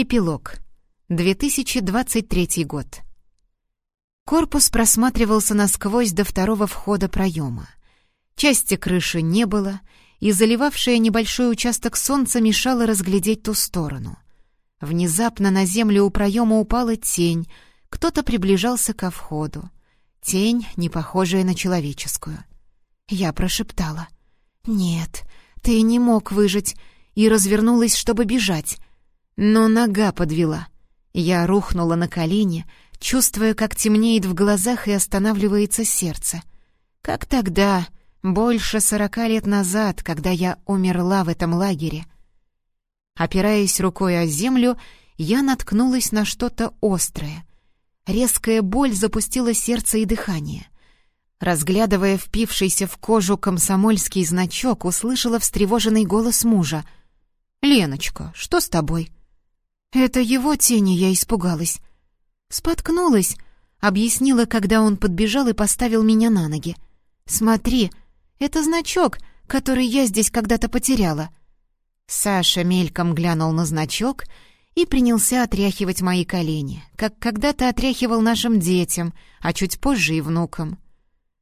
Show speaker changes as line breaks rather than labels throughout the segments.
Эпилог. 2023 год. Корпус просматривался насквозь до второго входа проема. Части крыши не было, и заливавшее небольшой участок солнца мешало разглядеть ту сторону. Внезапно на землю у проема упала тень, кто-то приближался ко входу. Тень, не похожая на человеческую. Я прошептала. «Нет, ты не мог выжить», и развернулась, чтобы бежать. Но нога подвела. Я рухнула на колени, чувствуя, как темнеет в глазах и останавливается сердце. Как тогда, больше сорока лет назад, когда я умерла в этом лагере. Опираясь рукой о землю, я наткнулась на что-то острое. Резкая боль запустила сердце и дыхание. Разглядывая впившийся в кожу комсомольский значок, услышала встревоженный голос мужа. «Леночка, что с тобой?» Это его тени я испугалась. Споткнулась, объяснила, когда он подбежал и поставил меня на ноги. «Смотри, это значок, который я здесь когда-то потеряла». Саша мельком глянул на значок и принялся отряхивать мои колени, как когда-то отряхивал нашим детям, а чуть позже и внукам.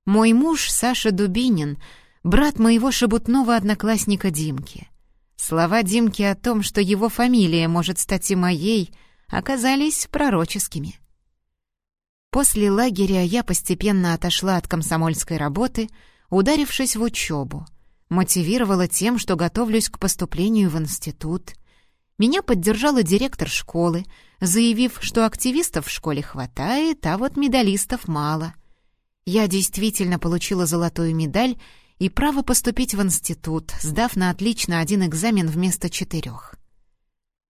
Мой муж Саша Дубинин, брат моего шебутного одноклассника Димки. Слова Димки о том, что его фамилия может стать и моей, оказались пророческими. После лагеря я постепенно отошла от комсомольской работы, ударившись в учебу. Мотивировала тем, что готовлюсь к поступлению в институт. Меня поддержала директор школы, заявив, что активистов в школе хватает, а вот медалистов мало. Я действительно получила золотую медаль и право поступить в институт, сдав на отлично один экзамен вместо четырех.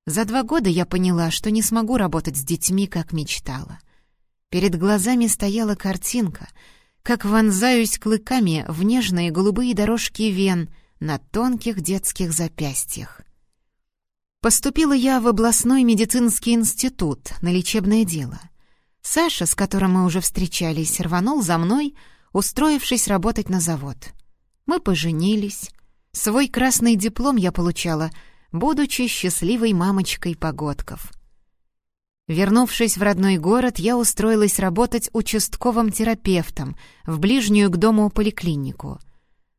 За два года я поняла, что не смогу работать с детьми, как мечтала. Перед глазами стояла картинка, как вонзаюсь клыками в нежные голубые дорожки вен на тонких детских запястьях. Поступила я в областной медицинский институт на лечебное дело. Саша, с которым мы уже встречались, рванул за мной, устроившись работать на завод — мы поженились. Свой красный диплом я получала, будучи счастливой мамочкой погодков. Вернувшись в родной город, я устроилась работать участковым терапевтом в ближнюю к дому поликлинику.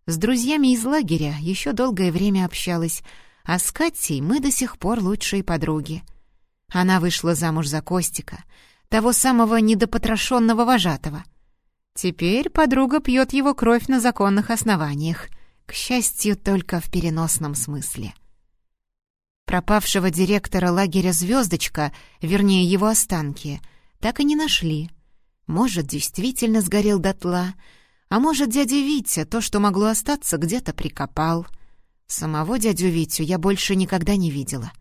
С друзьями из лагеря еще долгое время общалась, а с Катей мы до сих пор лучшие подруги. Она вышла замуж за Костика, того самого недопотрошенного вожатого — Теперь подруга пьет его кровь на законных основаниях, к счастью, только в переносном смысле. Пропавшего директора лагеря «Звездочка», вернее, его останки, так и не нашли. Может, действительно сгорел дотла, а может, дядя Витя то, что могло остаться, где-то прикопал. Самого дядю Витю я больше никогда не видела.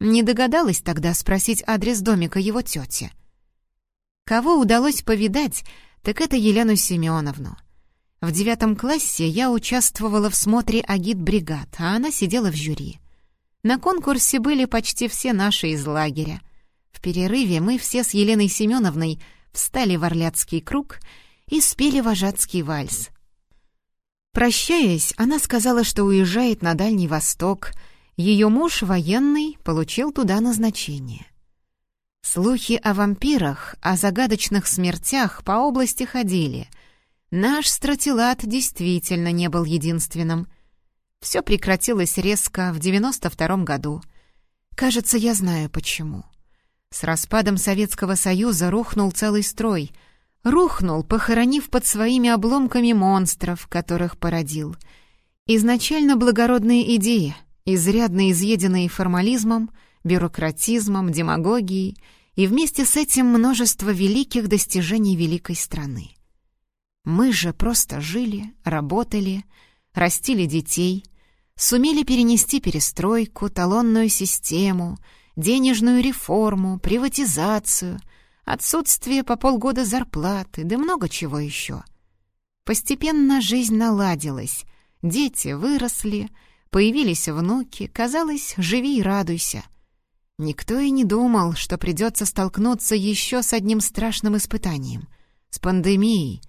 Не догадалась тогда спросить адрес домика его тети. Кого удалось повидать, так это Елену Семеновну. В девятом классе я участвовала в смотре агит-бригад, а она сидела в жюри. На конкурсе были почти все наши из лагеря. В перерыве мы все с Еленой Семеновной встали в орляцкий круг и спели вожатский вальс. Прощаясь, она сказала, что уезжает на Дальний Восток. Ее муж, военный, получил туда назначение. Слухи о вампирах, о загадочных смертях по области ходили. Наш стратилат действительно не был единственным. Все прекратилось резко в 92-м году. Кажется, я знаю почему. С распадом Советского Союза рухнул целый строй. Рухнул, похоронив под своими обломками монстров, которых породил. Изначально благородные идеи, изрядно изъеденные формализмом, бюрократизмом, демагогией — и вместе с этим множество великих достижений великой страны. Мы же просто жили, работали, растили детей, сумели перенести перестройку, талонную систему, денежную реформу, приватизацию, отсутствие по полгода зарплаты, да много чего еще. Постепенно жизнь наладилась, дети выросли, появились внуки, казалось, живи и радуйся — Никто и не думал, что придется столкнуться еще с одним страшным испытанием — с пандемией.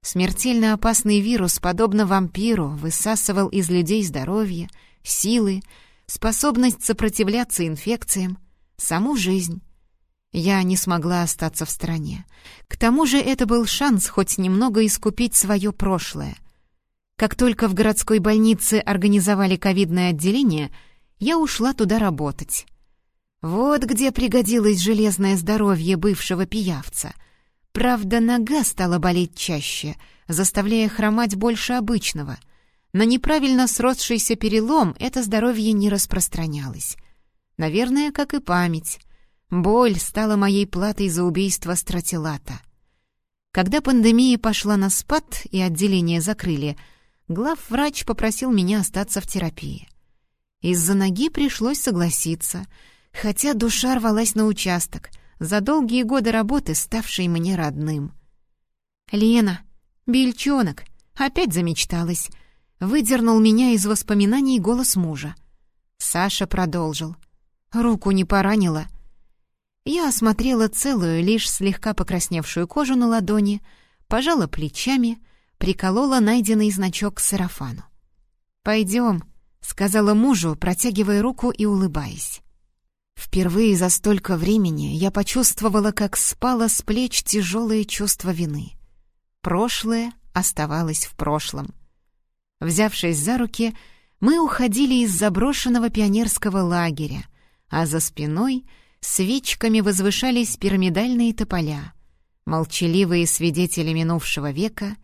Смертельно опасный вирус, подобно вампиру, высасывал из людей здоровье, силы, способность сопротивляться инфекциям. саму жизнь. Я не смогла остаться в стране. К тому же это был шанс хоть немного искупить свое прошлое. Как только в городской больнице организовали ковидное отделение, я ушла туда работать. Вот где пригодилось железное здоровье бывшего пиявца. Правда, нога стала болеть чаще, заставляя хромать больше обычного. На неправильно сросшийся перелом это здоровье не распространялось. Наверное, как и память. Боль стала моей платой за убийство стратилата. Когда пандемия пошла на спад и отделение закрыли, главврач попросил меня остаться в терапии. Из-за ноги пришлось согласиться, хотя душа рвалась на участок, за долгие годы работы ставший мне родным. «Лена, бельчонок, опять замечталась», — выдернул меня из воспоминаний голос мужа. Саша продолжил. «Руку не поранила», — я осмотрела целую, лишь слегка покрасневшую кожу на ладони, пожала плечами, приколола найденный значок к сарафану. «Пойдем», — сказала мужу, протягивая руку и улыбаясь. Впервые за столько времени я почувствовала, как спало с плеч тяжелое чувство вины. Прошлое оставалось в прошлом. Взявшись за руки, мы уходили из заброшенного пионерского лагеря, а за спиной — свечками возвышались пирамидальные тополя, молчаливые свидетели минувшего века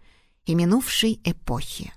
и минувшей эпохи.